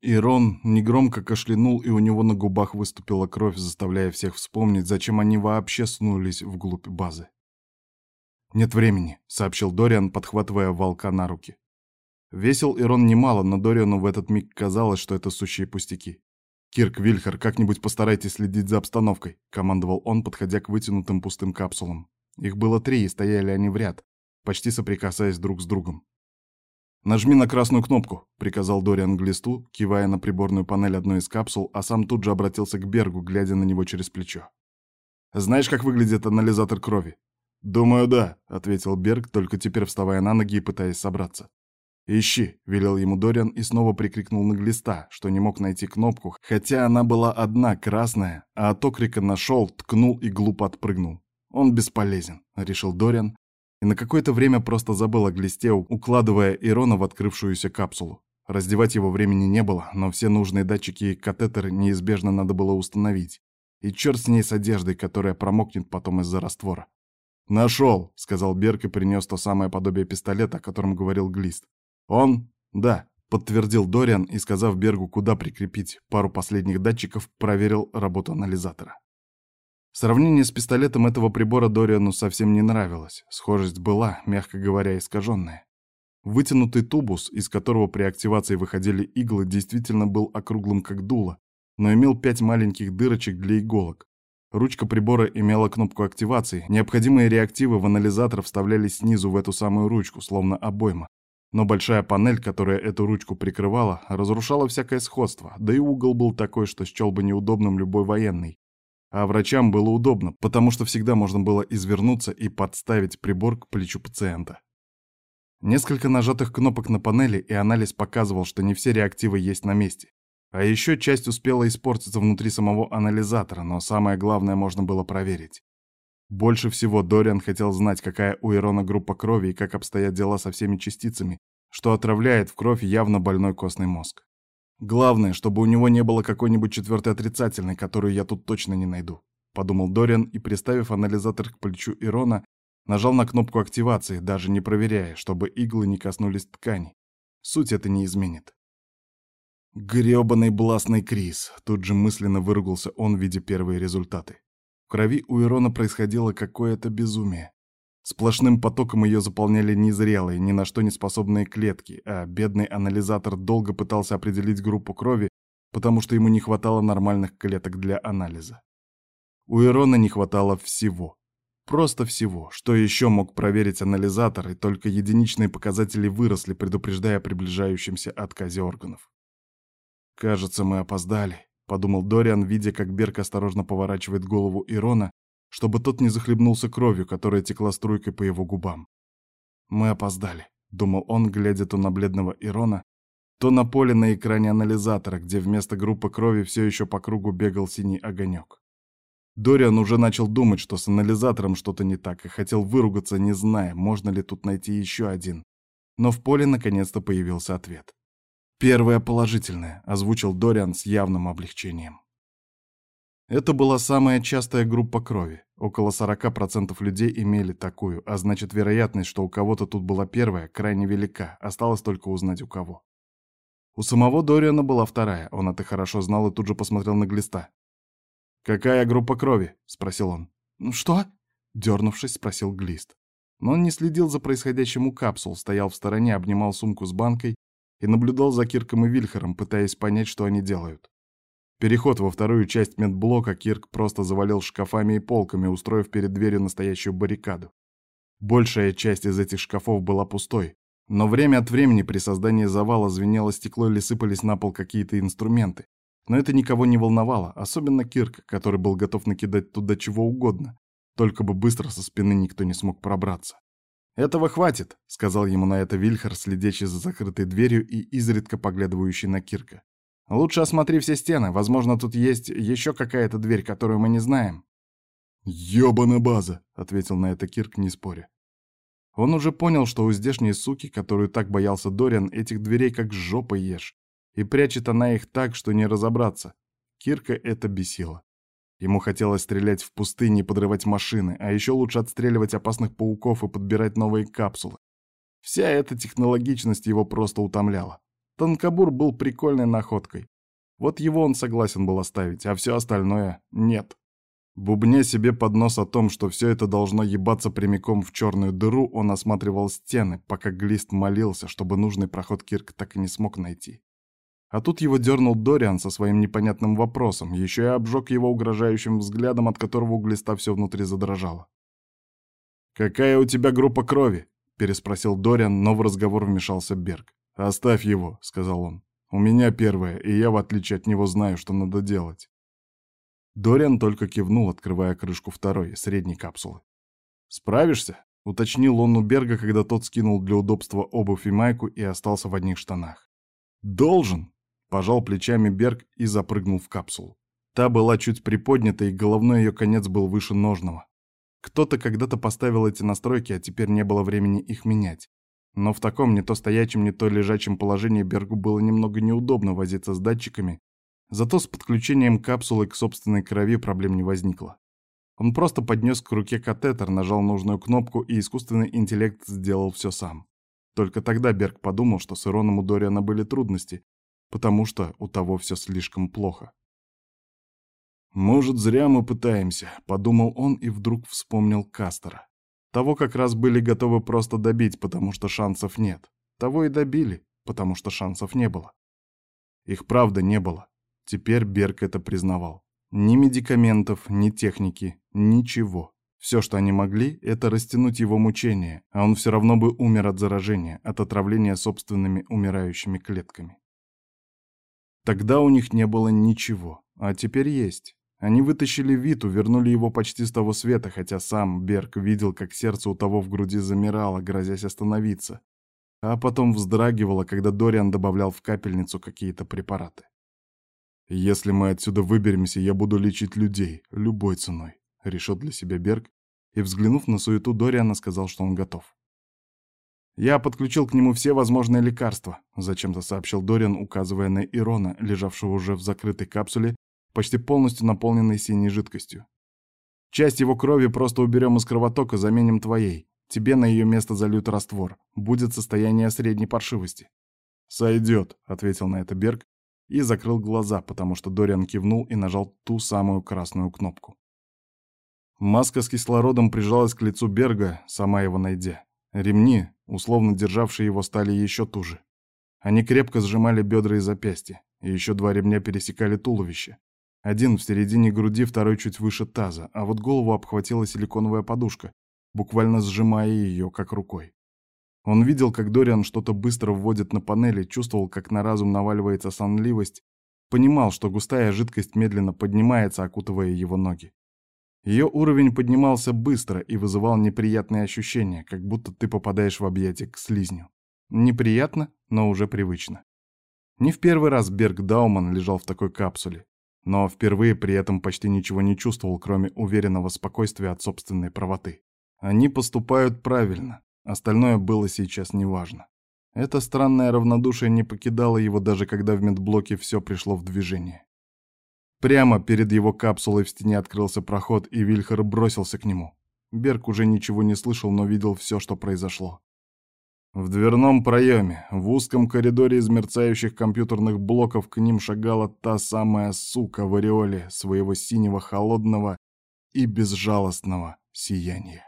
Ирон негромко кашлянул, и у него на губах выступила кровь, заставляя всех вспомнить, зачем они вообще снулись вглубь базы. «Нет времени», — сообщил Дориан, подхватывая волка на руки. Весил Ирон немало, но Дориану в этот миг казалось, что это сущие пустяки. «Кирк, Вильхар, как-нибудь постарайтесь следить за обстановкой», — командовал он, подходя к вытянутым пустым капсулам. Их было три, и стояли они в ряд, почти соприкасаясь друг с другом. «Нажми на красную кнопку», — приказал Дориан Глисту, кивая на приборную панель одной из капсул, а сам тут же обратился к Бергу, глядя на него через плечо. «Знаешь, как выглядит анализатор крови?» «Думаю, да», — ответил Берг, только теперь вставая на ноги и пытаясь собраться. «Ищи», — велел ему Дориан и снова прикрикнул на Глиста, что не мог найти кнопку, хотя она была одна, красная, а от окрика нашел, ткнул и глупо отпрыгнул. «Он бесполезен», — решил Дориан, и на какое-то время просто забыл о глисте, укладывая Ирона в открывшуюся капсулу. Раздевать его времени не было, но все нужные датчики и катетеры неизбежно надо было установить. И черт с ней с одеждой, которая промокнет потом из-за раствора. «Нашел», — сказал Берг и принес то самое подобие пистолета, о котором говорил Глист. «Он?» «Да», — подтвердил Дориан и, сказав Бергу, куда прикрепить пару последних датчиков, проверил работу анализатора. Сравнение с пистолетом этого прибора Дориану совсем не нравилось. Схожесть была, мягко говоря, искаженная. Вытянутый тубус, из которого при активации выходили иглы, действительно был округлым как дуло, но имел пять маленьких дырочек для иголок. Ручка прибора имела кнопку активации, необходимые реактивы в анализатор вставлялись снизу в эту самую ручку, словно обойма. Но большая панель, которая эту ручку прикрывала, разрушала всякое сходство, да и угол был такой, что счел бы неудобным любой военный, а врачам было удобно, потому что всегда можно было извернуться и подставить прибор к плечу пациента. Несколько нажатых кнопок на панели, и анализ показывал, что не все реактивы есть на месте. А еще часть успела испортиться внутри самого анализатора, но самое главное можно было проверить. Больше всего Дориан хотел знать, какая у Ирона группа крови и как обстоят дела со всеми частицами, что отравляет в кровь явно больной костный мозг. Главное, чтобы у него не было какой-нибудь четвертой отрицательной, которую я тут точно не найду. Подумал Дориан и, приставив анализатор к плечу Ирона, нажал на кнопку активации, даже не проверяя, чтобы иглы не коснулись ткани. Суть это не изменит. Грёбаный бластный Крис. Тут же мысленно выругался он, видя первые результаты. В крови у Ирона происходило какое-то безумие. Сплошным потоком ее заполняли незрелые, ни на что не способные клетки, а бедный анализатор долго пытался определить группу крови, потому что ему не хватало нормальных клеток для анализа. У Ирона не хватало всего. Просто всего. Что еще мог проверить анализатор, и только единичные показатели выросли, предупреждая о приближающемся отказе органов. «Кажется, мы опоздали», — подумал Дориан, видя, как Берк осторожно поворачивает голову Ирона, чтобы тот не захлебнулся кровью, которая текла струйкой по его губам. «Мы опоздали», — думал он, глядя то на бледного Ирона, то на поле на экране анализатора, где вместо группы крови все еще по кругу бегал синий огонек. Дориан уже начал думать, что с анализатором что-то не так, и хотел выругаться, не зная, можно ли тут найти еще один. Но в поле наконец-то появился ответ. «Первое положительное», — озвучил Дориан с явным облегчением. Это была самая частая группа крови. Около 40% людей имели такую, а значит вероятность, что у кого-то тут была первая, крайне велика, осталось только узнать у кого. У самого Дориана была вторая, он это хорошо знал и тут же посмотрел на глиста. «Какая группа крови?» — спросил он. «Ну что?» — дернувшись, спросил глист. Но он не следил за происходящим у капсул, стоял в стороне, обнимал сумку с банкой и наблюдал за Кирком и Вильхером, пытаясь понять, что они делают. Переход во вторую часть медблока Кирк просто завалил шкафами и полками, устроив перед дверью настоящую баррикаду. Большая часть из этих шкафов была пустой, но время от времени при создании завала звенело стекло или сыпались на пол какие-то инструменты. Но это никого не волновало, особенно Кирк, который был готов накидать туда чего угодно, только бы быстро со спины никто не смог пробраться. «Этого хватит», — сказал ему на это Вильхар, следящий за закрытой дверью и изредка поглядывающий на Кирка. Лучше осмотри все стены. Возможно, тут есть еще какая-то дверь, которую мы не знаем. «Ёбана база!» — ответил на это Кирк, не споря. Он уже понял, что у здешней суки, которую так боялся Дориан, этих дверей как жопа ешь. И прячет она их так, что не разобраться. Кирка это бесило. Ему хотелось стрелять в пустыне и подрывать машины, а еще лучше отстреливать опасных пауков и подбирать новые капсулы. Вся эта технологичность его просто утомляла. Танкобур был прикольной находкой. Вот его он согласен был оставить, а все остальное — нет. Бубня себе под нос о том, что все это должно ебаться прямиком в черную дыру, он осматривал стены, пока Глист молился, чтобы нужный проход Кирк так и не смог найти. А тут его дернул Дориан со своим непонятным вопросом, еще и обжег его угрожающим взглядом, от которого у Глиста все внутри задрожало. «Какая у тебя группа крови?» — переспросил Дориан, но в разговор вмешался Берг. «Оставь его», — сказал он. «У меня первая, и я, в отличие от него, знаю, что надо делать». Дориан только кивнул, открывая крышку второй, средней капсулы. «Справишься?» — уточнил он у Берга, когда тот скинул для удобства обувь и майку и остался в одних штанах. «Должен!» — пожал плечами Берг и запрыгнул в капсулу. Та была чуть приподнята, и головной ее конец был выше ножного. Кто-то когда-то поставил эти настройки, а теперь не было времени их менять. Но в таком не то стоячем, не то лежачем положении Бергу было немного неудобно возиться с датчиками, Зато с подключением капсулы к собственной крови проблем не возникло. Он просто поднес к руке катетер, нажал нужную кнопку, и искусственный интеллект сделал все сам. Только тогда Берг подумал, что с Ироном у Дориана были трудности, потому что у того все слишком плохо. «Может, зря мы пытаемся», — подумал он и вдруг вспомнил Кастера. Того как раз были готовы просто добить, потому что шансов нет. Того и добили, потому что шансов не было. Их правда не было. Теперь Берг это признавал. Ни медикаментов, ни техники, ничего. Все, что они могли, это растянуть его мучения, а он все равно бы умер от заражения, от отравления собственными умирающими клетками. Тогда у них не было ничего, а теперь есть. Они вытащили Виту, вернули его почти с того света, хотя сам Берг видел, как сердце у того в груди замирало, грозясь остановиться, а потом вздрагивало, когда Дориан добавлял в капельницу какие-то препараты. «Если мы отсюда выберемся, я буду лечить людей, любой ценой», — решил для себя Берг, и, взглянув на суету Дориана, сказал, что он готов. «Я подключил к нему все возможные лекарства», — зачем-то сообщил Дориан, указывая на Ирона, лежавшего уже в закрытой капсуле, почти полностью наполненной синей жидкостью. «Часть его крови просто уберем из кровотока, заменим твоей. Тебе на ее место зальют раствор. Будет состояние средней паршивости». «Сойдет», — ответил на это Берг, и закрыл глаза, потому что Дориан кивнул и нажал ту самую красную кнопку. Маска с кислородом прижалась к лицу Берга, сама его найдя. Ремни, условно державшие его, стали еще туже. Они крепко сжимали бедра и запястья, и еще два ремня пересекали туловище. Один в середине груди, второй чуть выше таза, а вот голову обхватила силиконовая подушка, буквально сжимая ее, как рукой. Он видел, как Дориан что-то быстро вводит на панели, чувствовал, как на разум наваливается сонливость, понимал, что густая жидкость медленно поднимается, окутывая его ноги. Ее уровень поднимался быстро и вызывал неприятные ощущения, как будто ты попадаешь в объятие к слизню. Неприятно, но уже привычно. Не в первый раз Берг Дауман лежал в такой капсуле, но впервые при этом почти ничего не чувствовал, кроме уверенного спокойствия от собственной правоты. Они поступают правильно, Остальное было сейчас неважно. Это странное равнодушие не покидало его, даже когда в медблоке все пришло в движение. Прямо перед его капсулой в стене открылся проход, и Вильхер бросился к нему. Берг уже ничего не слышал, но видел все, что произошло. В дверном проеме, в узком коридоре из мерцающих компьютерных блоков к ним шагала та самая сука в ореоле своего синего холодного и безжалостного сияния.